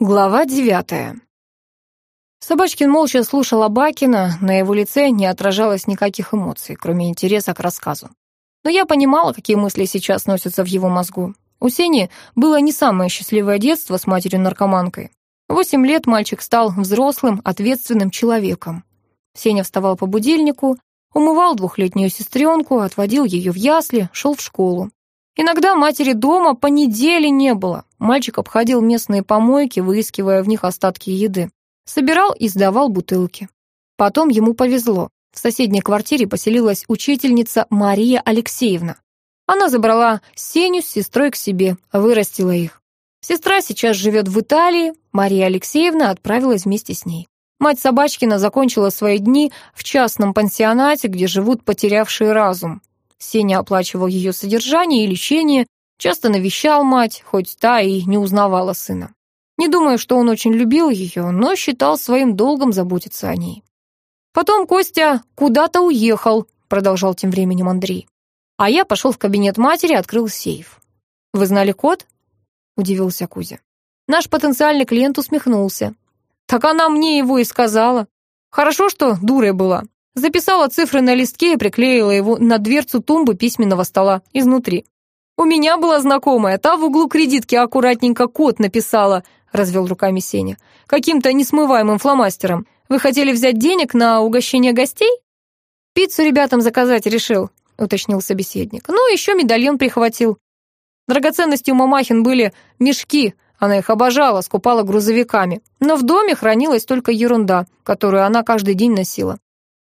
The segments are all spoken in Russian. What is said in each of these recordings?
Глава девятая. Собачкин молча слушал Абакина, на его лице не отражалось никаких эмоций, кроме интереса к рассказу. Но я понимала, какие мысли сейчас носятся в его мозгу. У Сени было не самое счастливое детство с матерью-наркоманкой. Восемь лет мальчик стал взрослым, ответственным человеком. Сеня вставал по будильнику, умывал двухлетнюю сестренку, отводил ее в ясли, шел в школу. Иногда матери дома по неделе не было. Мальчик обходил местные помойки, выискивая в них остатки еды. Собирал и сдавал бутылки. Потом ему повезло. В соседней квартире поселилась учительница Мария Алексеевна. Она забрала Сеню с сестрой к себе, вырастила их. Сестра сейчас живет в Италии, Мария Алексеевна отправилась вместе с ней. Мать Собачкина закончила свои дни в частном пансионате, где живут потерявшие разум. Сеня оплачивал ее содержание и лечение, часто навещал мать, хоть та и не узнавала сына. Не думаю, что он очень любил ее, но считал своим долгом заботиться о ней. Потом Костя куда-то уехал, продолжал тем временем Андрей. А я пошел в кабинет матери, открыл сейф. «Вы знали код?» — удивился Кузя. Наш потенциальный клиент усмехнулся. «Так она мне его и сказала. Хорошо, что дурой была. Записала цифры на листке и приклеила его на дверцу тумбы письменного стола изнутри. «У меня была знакомая, та в углу кредитки аккуратненько код написала», развел руками Сеня. «Каким-то несмываемым фломастером. Вы хотели взять денег на угощение гостей?» «Пиццу ребятам заказать решил», уточнил собеседник. «Ну, еще медальон прихватил. Драгоценности у Мамахин были мешки, она их обожала, скупала грузовиками. Но в доме хранилась только ерунда, которую она каждый день носила.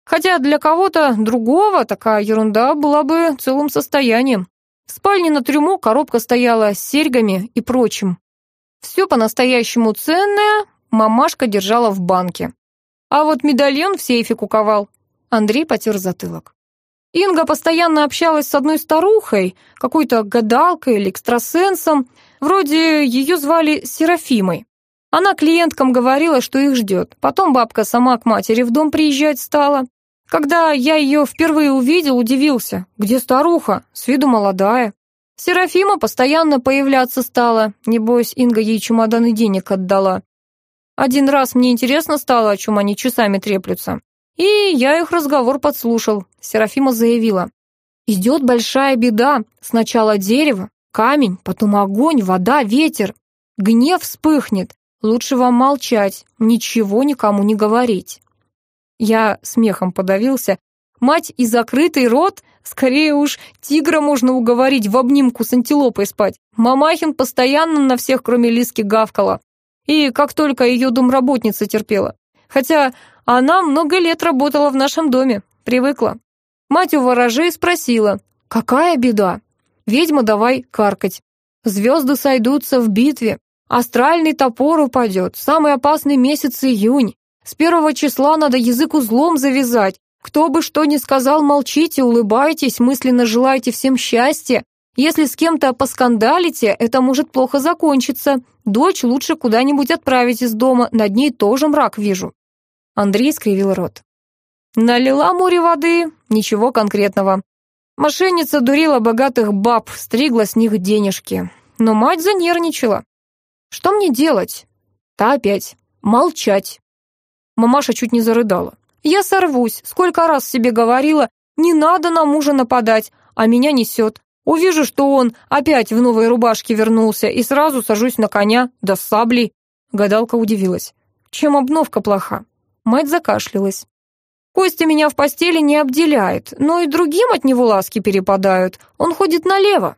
Хотя для кого-то другого такая ерунда была бы целым состоянием. В спальне на трюму коробка стояла с серьгами и прочим. Все по-настоящему ценное мамашка держала в банке. А вот медальон в сейфе куковал. Андрей потер затылок. Инга постоянно общалась с одной старухой, какой-то гадалкой или экстрасенсом, вроде ее звали Серафимой. Она клиенткам говорила, что их ждет. Потом бабка сама к матери в дом приезжать стала. Когда я ее впервые увидел, удивился. Где старуха? С виду молодая. Серафима постоянно появляться стала. Небось, Инга ей чемоданы денег отдала. Один раз мне интересно стало, о чем они часами треплются. И я их разговор подслушал. Серафима заявила. «Идет большая беда. Сначала дерево, камень, потом огонь, вода, ветер. Гнев вспыхнет. Лучше вам молчать, ничего никому не говорить. Я смехом подавился. Мать и закрытый рот? Скорее уж, тигра можно уговорить в обнимку с антилопой спать. Мамахин постоянно на всех, кроме Лиски, гавкала. И как только ее домработница терпела. Хотя она много лет работала в нашем доме, привыкла. Мать у ворожей спросила, какая беда? Ведьма давай каркать. Звезды сойдутся в битве, Астральный топор упадет, самый опасный месяц июнь. С первого числа надо язык узлом завязать. Кто бы что ни сказал, молчите, улыбайтесь, мысленно желайте всем счастья. Если с кем-то поскандалите, это может плохо закончиться. Дочь лучше куда-нибудь отправить из дома, над ней тоже мрак вижу». Андрей скривил рот. Налила море воды, ничего конкретного. Мошенница дурила богатых баб, стригла с них денежки. Но мать занервничала. Что мне делать? Та опять. Молчать. Мамаша чуть не зарыдала. Я сорвусь. Сколько раз себе говорила, не надо на мужа нападать, а меня несет. Увижу, что он опять в новой рубашке вернулся, и сразу сажусь на коня, да с саблей. Гадалка удивилась. Чем обновка плоха? Мать закашлялась. Костя меня в постели не обделяет, но и другим от него ласки перепадают. Он ходит налево.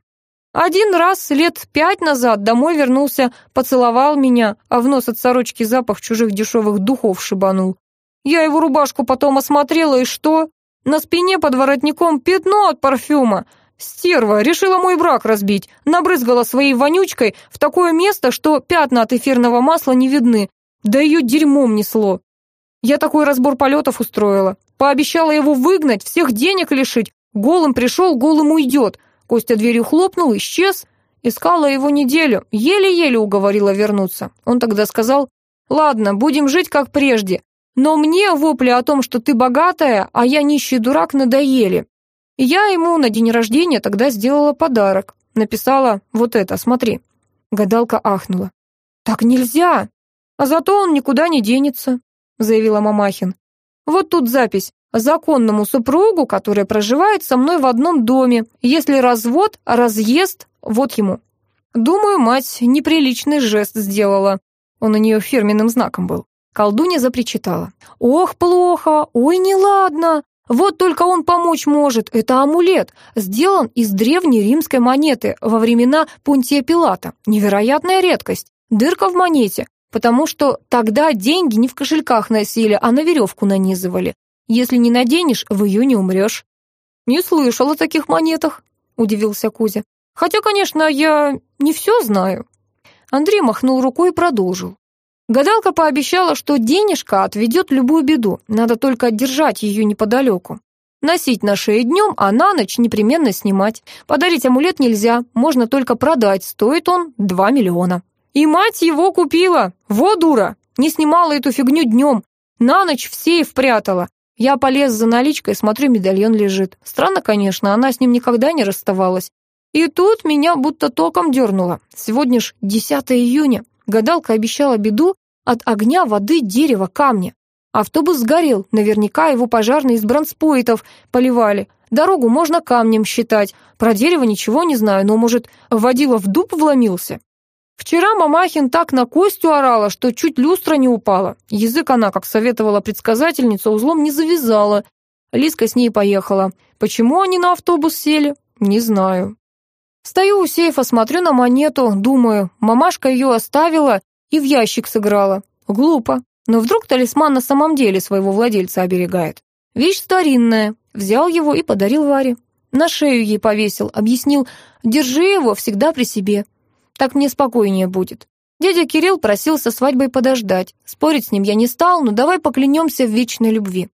Один раз лет пять назад домой вернулся, поцеловал меня, а в нос от сорочки запах чужих дешевых духов шибанул. Я его рубашку потом осмотрела, и что? На спине под воротником пятно от парфюма. Стерва решила мой брак разбить, набрызгала своей вонючкой в такое место, что пятна от эфирного масла не видны. Да ее дерьмом несло. Я такой разбор полетов устроила. Пообещала его выгнать, всех денег лишить. Голым пришел, голым уйдет. Костя дверью хлопнул, исчез. Искала его неделю, еле-еле уговорила вернуться. Он тогда сказал, «Ладно, будем жить как прежде, но мне вопли о том, что ты богатая, а я нищий дурак, надоели». Я ему на день рождения тогда сделала подарок. Написала «Вот это, смотри». Гадалка ахнула. «Так нельзя!» «А зато он никуда не денется», — заявила Мамахин. «Вот тут запись. Законному супругу, который проживает со мной в одном доме. Если развод, разъезд, вот ему». Думаю, мать неприличный жест сделала. Он у нее фирменным знаком был. Колдунья запричитала. «Ох, плохо! Ой, неладно! Вот только он помочь может. Это амулет, сделан из древней римской монеты во времена Пунтия Пилата. Невероятная редкость. Дырка в монете, потому что тогда деньги не в кошельках носили, а на веревку нанизывали. Если не наденешь, в июне умрешь». «Не слышал о таких монетах», — удивился Кузя. «Хотя, конечно, я не все знаю». Андрей махнул рукой и продолжил. Гадалка пообещала, что денежка отведет любую беду, надо только держать ее неподалеку. Носить на шее днем, а на ночь непременно снимать. Подарить амулет нельзя, можно только продать, стоит он 2 миллиона. И мать его купила, во дура, не снимала эту фигню днем, на ночь в сейф прятала. Я полез за наличкой, смотрю, медальон лежит. Странно, конечно, она с ним никогда не расставалась. И тут меня будто током дернуло. Сегодня ж 10 июня. Гадалка обещала беду от огня, воды, дерева, камня. Автобус сгорел, наверняка его пожарные из бронспойтов поливали. Дорогу можно камнем считать. Про дерево ничего не знаю, но, может, водила в дуб вломился? Вчера Мамахин так на Костю орала, что чуть люстра не упала. Язык она, как советовала предсказательница, узлом не завязала. Лиска с ней поехала. Почему они на автобус сели? Не знаю. Стою у сейфа, смотрю на монету, думаю, мамашка ее оставила и в ящик сыграла. Глупо. Но вдруг талисман на самом деле своего владельца оберегает. Вещь старинная. Взял его и подарил Варе. На шею ей повесил, объяснил, держи его всегда при себе. Так мне спокойнее будет. Дядя Кирилл просил со свадьбой подождать. Спорить с ним я не стал, но давай поклянемся в вечной любви.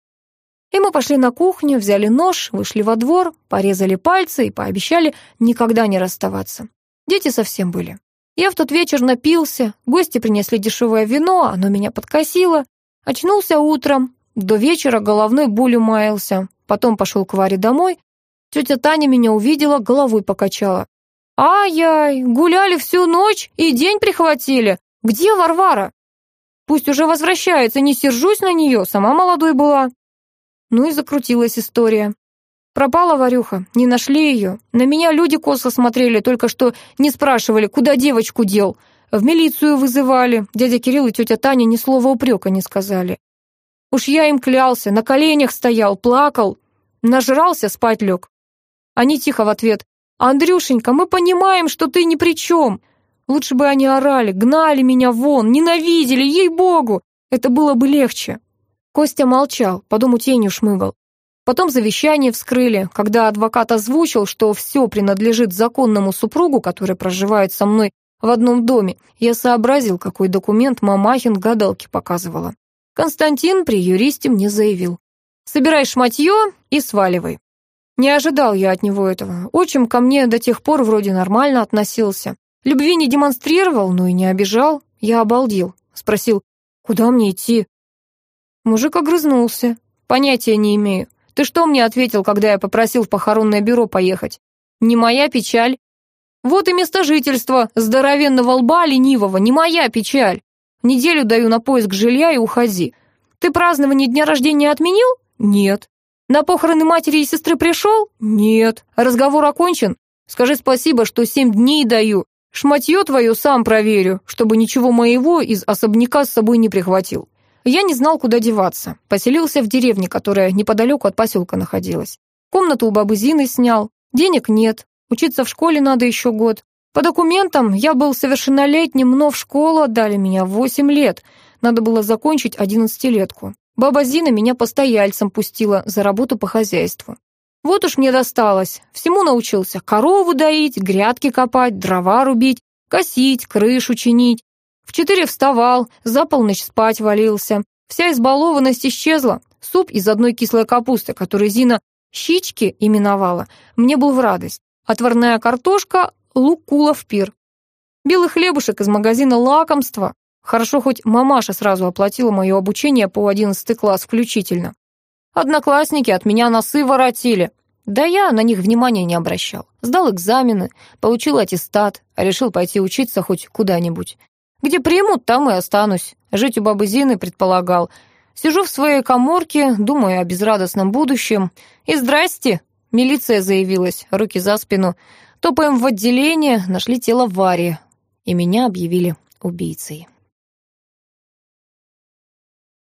И мы пошли на кухню, взяли нож, вышли во двор, порезали пальцы и пообещали никогда не расставаться. Дети совсем были. Я в тот вечер напился, гости принесли дешевое вино, оно меня подкосило. Очнулся утром, до вечера головной болью маялся. Потом пошел к Варе домой. Тетя Таня меня увидела, головой покачала. «Ай-яй, гуляли всю ночь и день прихватили. Где Варвара?» «Пусть уже возвращается, не сержусь на нее, сама молодой была». Ну и закрутилась история. Пропала Варюха, не нашли ее. На меня люди косо смотрели, только что не спрашивали, куда девочку дел. В милицию вызывали. Дядя Кирилл и тетя Таня ни слова упрека не сказали. Уж я им клялся, на коленях стоял, плакал. Нажрался, спать лег. Они тихо в ответ. «Андрюшенька, мы понимаем, что ты ни при чем. Лучше бы они орали, гнали меня вон, ненавидели, ей-богу. Это было бы легче». Костя молчал, по дому тенью шмыгал. Потом завещание вскрыли, когда адвокат озвучил, что все принадлежит законному супругу, который проживает со мной в одном доме. Я сообразил, какой документ Мамахин гадалке показывала. Константин при юристе мне заявил. «Собирай шматье и сваливай». Не ожидал я от него этого. Отчим ко мне до тех пор вроде нормально относился. Любви не демонстрировал, но и не обижал. Я обалдел. Спросил, куда мне идти? Мужик огрызнулся. «Понятия не имею. Ты что мне ответил, когда я попросил в похоронное бюро поехать? Не моя печаль. Вот и место жительства здоровенного лба ленивого, не моя печаль. Неделю даю на поиск жилья и уходи. Ты празднование дня рождения отменил? Нет. На похороны матери и сестры пришел? Нет. Разговор окончен? Скажи спасибо, что семь дней даю. Шматье твое сам проверю, чтобы ничего моего из особняка с собой не прихватил. Я не знал, куда деваться. Поселился в деревне, которая неподалеку от поселка находилась. Комнату у бабы Зины снял. Денег нет. Учиться в школе надо еще год. По документам я был совершеннолетним, но в школу отдали меня в 8 лет. Надо было закончить одиннадцатилетку. Баба Зина меня постояльцем пустила за работу по хозяйству. Вот уж мне досталось. Всему научился. Корову доить, грядки копать, дрова рубить, косить, крышу чинить. В четыре вставал, за полночь спать валился. Вся избалованность исчезла. Суп из одной кислой капусты, который Зина «щички» именовала, мне был в радость. Отварная картошка, лук кула в пир. Белый хлебушек из магазина лакомства. Хорошо, хоть мамаша сразу оплатила мое обучение по одиннадцатый класс включительно. Одноклассники от меня носы воротили. Да я на них внимания не обращал. Сдал экзамены, получил аттестат, решил пойти учиться хоть куда-нибудь. Где примут, там и останусь. Жить у бабы Зины предполагал. Сижу в своей коморке, думаю о безрадостном будущем. И здрасте, милиция заявилась, руки за спину. Топаем в отделение, нашли тело Вари. И меня объявили убийцей.